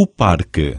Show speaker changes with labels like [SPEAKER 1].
[SPEAKER 1] o parque.